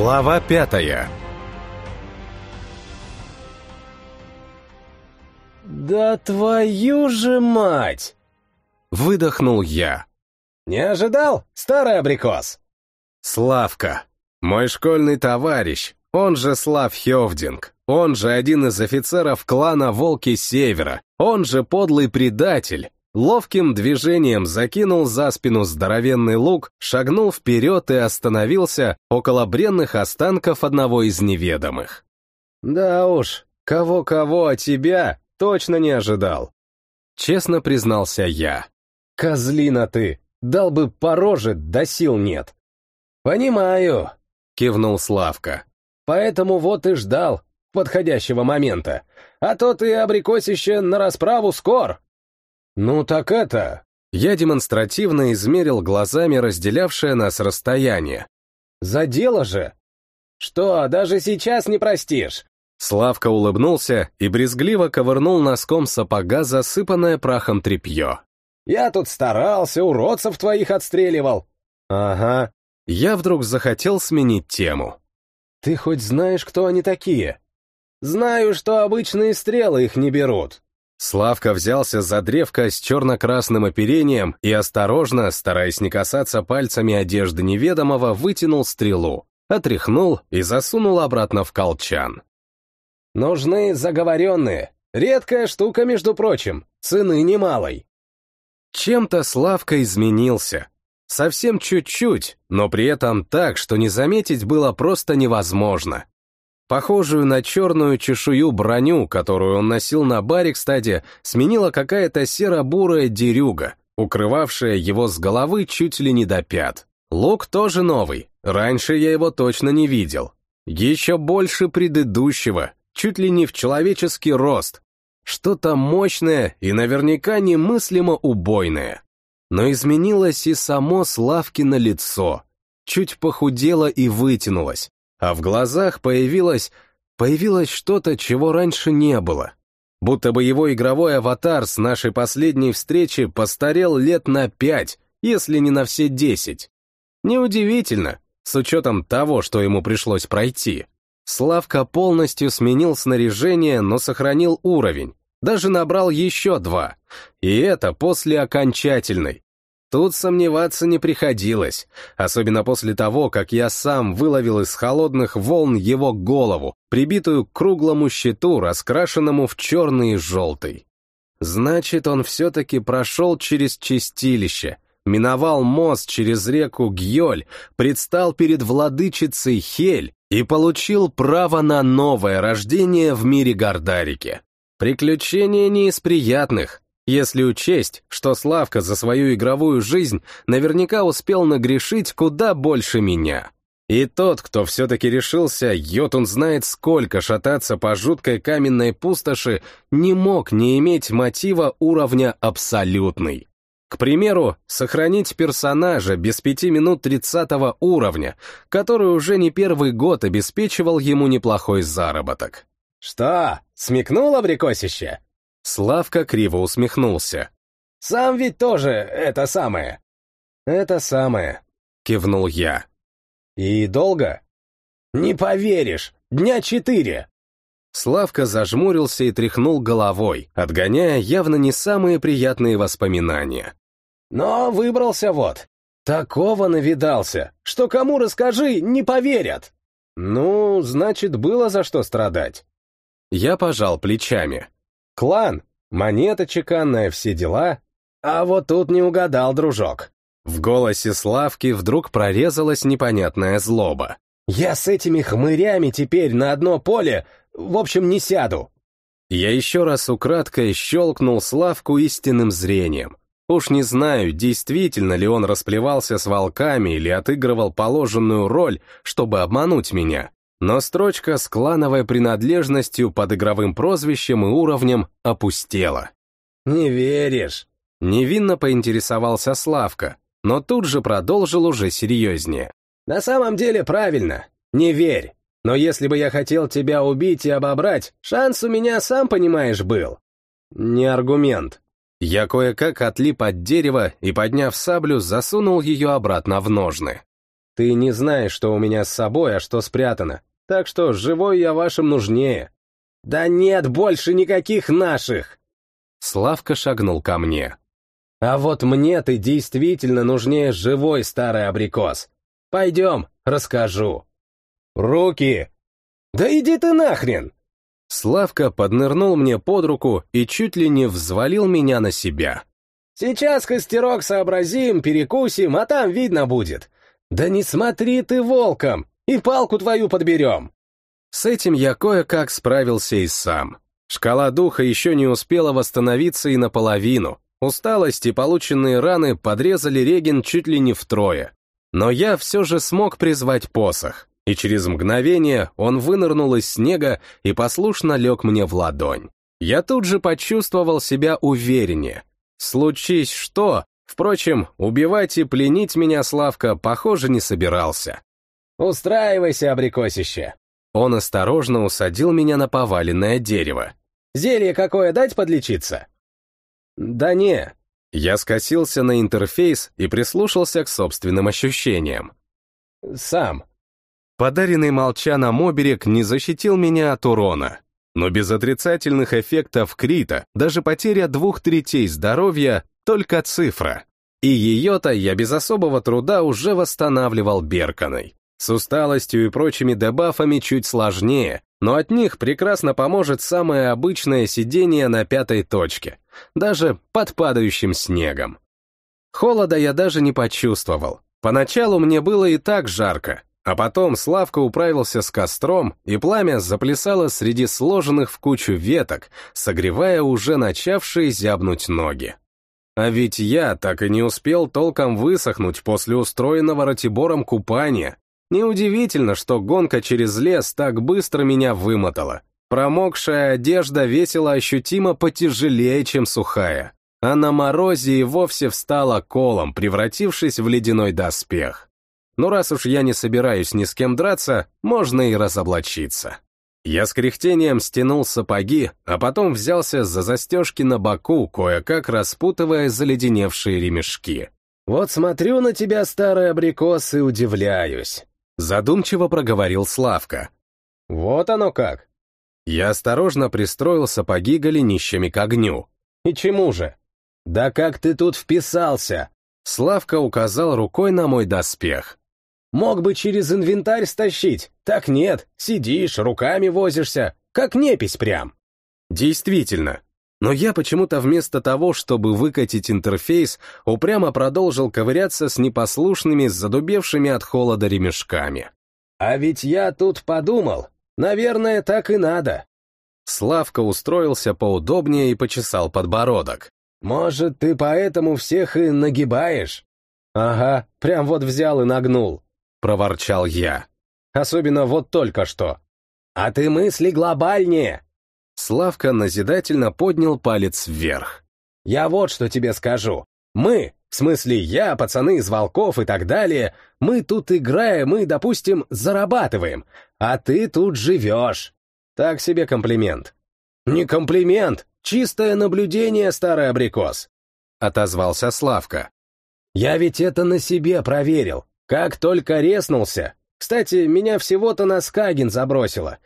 Глава пятая «Да твою же мать!» Выдохнул я. «Не ожидал, старый абрикос?» Славка. Мой школьный товарищ, он же Слав Хевдинг, он же один из офицеров клана Волки Севера, он же подлый предатель, ловким движением закинул за спину здоровенный лук, шагнул вперед и остановился около бренных останков одного из неведомых. «Да уж, кого-кого, а тебя точно не ожидал», — честно признался я. «Козлина ты, дал бы по роже, да сил нет». «Понимаю», — кивнул Славка. «Поэтому вот и ждал подходящего момента, а то ты, абрикосище, на расправу скор». «Ну так это...» Я демонстративно измерил глазами разделявшее нас расстояние. «За дело же!» «Что, даже сейчас не простишь?» Славка улыбнулся и брезгливо ковырнул носком сапога засыпанное прахом тряпье. «Я тут старался, уродцев твоих отстреливал». «Ага». Я вдруг захотел сменить тему. «Ты хоть знаешь, кто они такие?» «Знаю, что обычные стрелы их не берут». Славка взялся за древко с черно-красным оперением и осторожно, стараясь не касаться пальцами одежды неведомого, вытянул стрелу, отряхнул и засунул обратно в колчан. «Нужны заговоренные. Редкая штука, между прочим, цены немалой». Чем-то Славка изменился. Совсем чуть-чуть, но при этом так, что не заметить было просто невозможно. Похожую на черную чешую броню, которую он носил на баре, кстати, сменила какая-то серо-бурая дерюга, укрывавшая его с головы чуть ли не до пят. Лук тоже новый, раньше я его точно не видел. Еще больше предыдущего, чуть ли не в человеческий рост. Что-то мощное и наверняка немыслимо убойное. Но изменилось и само Славкино лицо. Чуть похудело и вытянулось, а в глазах появилось... появилось что-то, чего раньше не было. Будто бы его игровой аватар с нашей последней встречи постарел лет на пять, если не на все десять. Неудивительно, с учетом того, что ему пришлось пройти. Славка полностью сменил снаряжение, но сохранил уровень. Даже набрал еще два. И это после окончательной. Тут сомневаться не приходилось, особенно после того, как я сам выловил из холодных волн его голову, прибитую к круглому щиту, раскрашенному в черный и желтый. Значит, он все-таки прошел через чистилище, миновал мост через реку Гьоль, предстал перед владычицей Хель и получил право на новое рождение в мире Гордарики. Приключение не из приятных, если учесть, что Славка за свою игровую жизнь наверняка успел нагрешить куда больше меня. И тот, кто все-таки решился, йотун знает сколько шататься по жуткой каменной пустоши, не мог не иметь мотива уровня абсолютный. К примеру, сохранить персонажа без пяти минут тридцатого уровня, который уже не первый год обеспечивал ему неплохой заработок. «Что, смекнул абрикосище?» Славка криво усмехнулся. «Сам ведь тоже это самое». «Это самое», — кивнул я. «И долго?» «Не поверишь, дня четыре». Славка зажмурился и тряхнул головой, отгоняя явно не самые приятные воспоминания. «Но выбрался вот. Такого навидался, что кому расскажи, не поверят». «Ну, значит, было за что страдать». Я пожал плечами. Клан, монета чеканная, все дела. А вот тут не угадал, дружок. В голосе Славки вдруг прорезалась непонятная злоба. «Я с этими хмырями теперь на одно поле, в общем, не сяду». Я еще раз украдкой щелкнул Славку истинным зрением. Уж не знаю, действительно ли он расплевался с волками или отыгрывал положенную роль, чтобы обмануть меня но строчка с клановой принадлежностью под игровым прозвищем и уровнем опустела. «Не веришь?» Невинно поинтересовался Славка, но тут же продолжил уже серьезнее. «На самом деле правильно. Не верь. Но если бы я хотел тебя убить и обобрать, шанс у меня, сам понимаешь, был». «Не аргумент». Я кое-как отлип от дерева и, подняв саблю, засунул ее обратно в ножны. Ты не знаешь, что у меня с собой, а что спрятано, так что живой я вашим нужнее. Да нет больше никаких наших! Славка шагнул ко мне. А вот мне ты действительно нужнее живой старый абрикос. Пойдем, расскажу. Руки! Да иди ты нахрен! Славка поднырнул мне под руку и чуть ли не взвалил меня на себя. «Сейчас костерок сообразим, перекусим, а там видно будет. Да не смотри ты волком, и палку твою подберем!» С этим я кое-как справился и сам. Шкала духа еще не успела восстановиться и наполовину. Усталость и полученные раны подрезали Реген чуть ли не втрое. Но я все же смог призвать посох и через мгновение он вынырнул из снега и послушно лег мне в ладонь. Я тут же почувствовал себя увереннее. Случись что, впрочем, убивать и пленить меня Славка, похоже, не собирался. «Устраивайся, абрикосище!» Он осторожно усадил меня на поваленное дерево. «Зелье какое дать подлечиться?» «Да не». Я скосился на интерфейс и прислушался к собственным ощущениям. «Сам». Подаренный молчаном оберег не защитил меня от урона, но без отрицательных эффектов крита, даже потеря двух третей здоровья — только цифра. И ее-то я без особого труда уже восстанавливал Берканой. С усталостью и прочими дебафами чуть сложнее, но от них прекрасно поможет самое обычное сидение на пятой точке, даже под падающим снегом. Холода я даже не почувствовал. Поначалу мне было и так жарко, а потом Славка управился с костром, и пламя заплясало среди сложенных в кучу веток, согревая уже начавшие зябнуть ноги. А ведь я так и не успел толком высохнуть после устроенного Ратибором купания. Неудивительно, что гонка через лес так быстро меня вымотала. Промокшая одежда весила ощутимо потяжелее, чем сухая, а на морозе и вовсе встала колом, превратившись в ледяной доспех. Но раз уж я не собираюсь ни с кем драться, можно и разоблачиться. Я с кряхтением стянул сапоги, а потом взялся за застежки на боку, кое-как распутывая заледеневшие ремешки. «Вот смотрю на тебя, старый абрикос, и удивляюсь», — задумчиво проговорил Славка. «Вот оно как!» Я осторожно пристроил сапоги голенищами к огню. «И чему же?» «Да как ты тут вписался?» Славка указал рукой на мой доспех. Мог бы через инвентарь стащить. Так нет, сидишь, руками возишься, как непись прям. Действительно. Но я почему-то вместо того, чтобы выкатить интерфейс, упрямо продолжил ковыряться с непослушными, задубевшими от холода ремешками. А ведь я тут подумал, наверное, так и надо. Славка устроился поудобнее и почесал подбородок. «Может, ты поэтому всех и нагибаешь?» «Ага, прям вот взял и нагнул. — проворчал я. «Особенно вот только что». «А ты мысли глобальнее!» Славка назидательно поднял палец вверх. «Я вот что тебе скажу. Мы, в смысле я, пацаны из волков и так далее, мы тут играем и, допустим, зарабатываем, а ты тут живешь. Так себе комплимент». «Не комплимент, чистое наблюдение, старый абрикос», — отозвался Славка. «Я ведь это на себе проверил. Как только резнулся. Кстати, меня всего-то на Скагин забросило.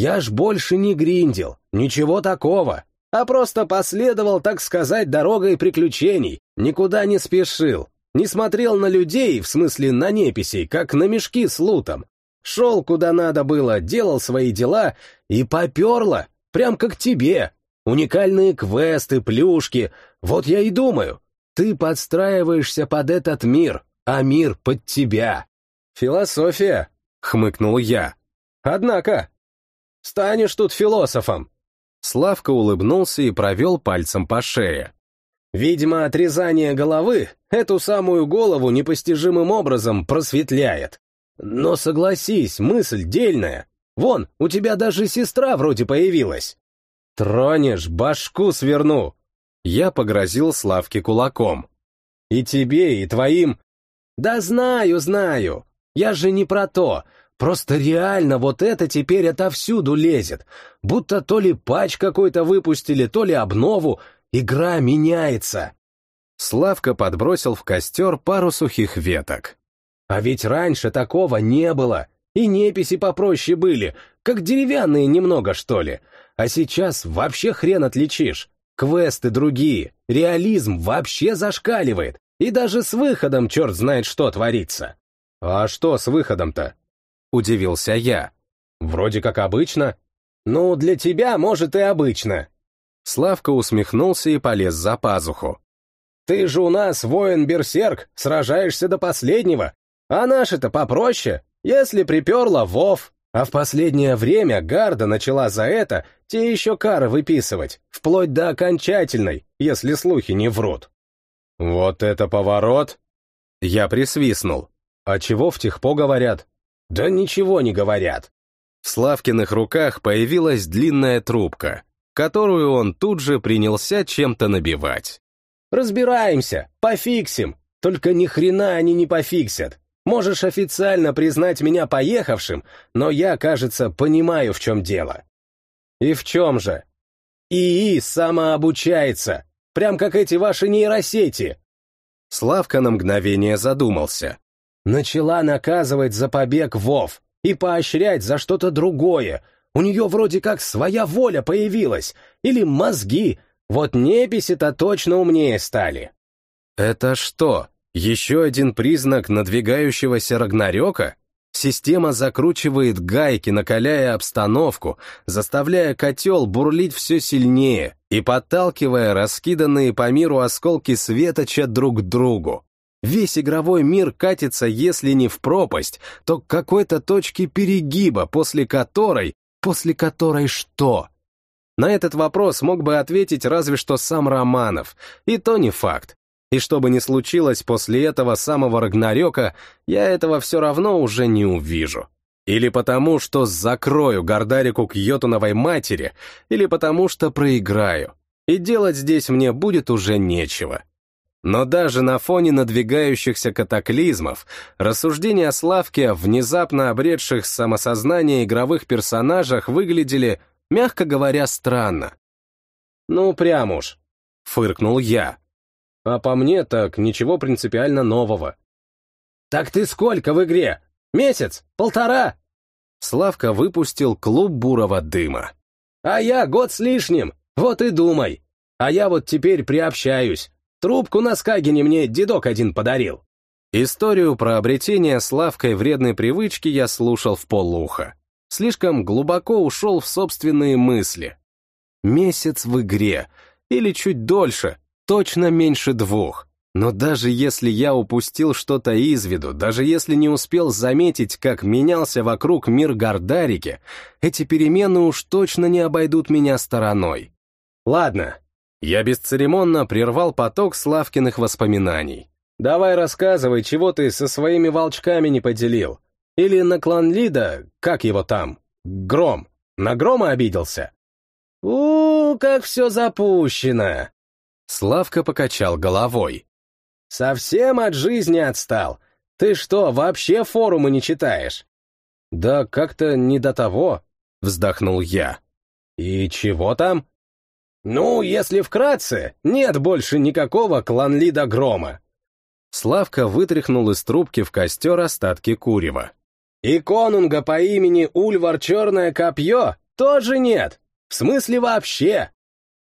Я ж больше не гриндил, ничего такого. А просто последовал, так сказать, дорогой приключений, никуда не спешил. Не смотрел на людей, в смысле на неписей, как на мешки с лутом. Шел куда надо было, делал свои дела и поперло, прям как тебе. Уникальные квесты, плюшки. Вот я и думаю, ты подстраиваешься под этот мир, а мир под тебя. Философия, хмыкнул я. Однако, станешь тут философом. Славка улыбнулся и провел пальцем по шее. Видимо, отрезание головы эту самую голову непостижимым образом просветляет. Но согласись, мысль дельная. Вон, у тебя даже сестра вроде появилась. Тронешь, башку сверну. Я погрозил Славке кулаком. И тебе, и твоим да знаю, знаю. Я же не про то. Просто реально вот это теперь отовсюду лезет. Будто то ли патч какой-то выпустили, то ли обнову. Игра меняется. Славка подбросил в костер пару сухих веток. А ведь раньше такого не было, и неписи попроще были, как деревянные немного, что ли. А сейчас вообще хрен отличишь. Квесты другие, реализм вообще зашкаливает, и даже с выходом черт знает что творится. А что с выходом-то? Удивился я. Вроде как обычно. Ну, для тебя, может, и обычно. Славка усмехнулся и полез за пазуху. Ты же у нас воин-берсерк, сражаешься до последнего. А наши-то попроще, если приперла Вов. А в последнее время Гарда начала за это те еще кары выписывать, вплоть до окончательной, если слухи не врут. Вот это поворот! Я присвистнул. А чего в техпо говорят? Да ничего не говорят. В Славкиных руках появилась длинная трубка, которую он тут же принялся чем-то набивать. «Разбираемся, пофиксим, только ни хрена они не пофиксят. Можешь официально признать меня поехавшим, но я, кажется, понимаю, в чем дело». «И в чем же?» «ИИ самообучается, прям как эти ваши нейросети». Славка на мгновение задумался. Начала наказывать за побег Вов и поощрять за что-то другое. У нее вроде как своя воля появилась, или мозги. Вот неписи-то точно умнее стали. Это что, еще один признак надвигающегося Рагнарёка? Система закручивает гайки, накаляя обстановку, заставляя котел бурлить все сильнее и подталкивая раскиданные по миру осколки светоча друг к другу. Весь игровой мир катится, если не в пропасть, то к какой-то точке перегиба, после которой... После которой что? На этот вопрос мог бы ответить разве что сам Романов, и то не факт. И что бы ни случилось после этого самого Рагнарёка, я этого все равно уже не увижу. Или потому, что закрою Гордарику к Йотуновой матери, или потому, что проиграю. И делать здесь мне будет уже нечего. Но даже на фоне надвигающихся катаклизмов рассуждения о Славке, внезапно обретших самосознание игровых персонажах, выглядели, мягко говоря, странно. «Ну, прям уж», — фыркнул я. А по мне так ничего принципиально нового. «Так ты сколько в игре? Месяц? Полтора?» Славка выпустил клуб бурого дыма. «А я год с лишним, вот и думай. А я вот теперь приобщаюсь. Трубку на Скагине мне дедок один подарил». Историю про обретение Славкой вредной привычки я слушал в полуха. Слишком глубоко ушел в собственные мысли. Месяц в игре, или чуть дольше, точно меньше двух. Но даже если я упустил что-то из виду, даже если не успел заметить, как менялся вокруг мир Гардарики, эти перемены уж точно не обойдут меня стороной. Ладно. Я бесцеремонно прервал поток Славкиных воспоминаний. Давай рассказывай, чего ты со своими волчками не поделил. Или на клан Лида, как его там? Гром. На Грома обиделся? у, -у как все запущено! Славка покачал головой. «Совсем от жизни отстал. Ты что, вообще форумы не читаешь?» «Да как-то не до того», — вздохнул я. «И чего там?» «Ну, если вкратце, нет больше никакого клан-лида Грома». Славка вытряхнул из трубки в костер остатки курева. «И конунга по имени Ульвар Черное Копье тоже нет. В смысле вообще.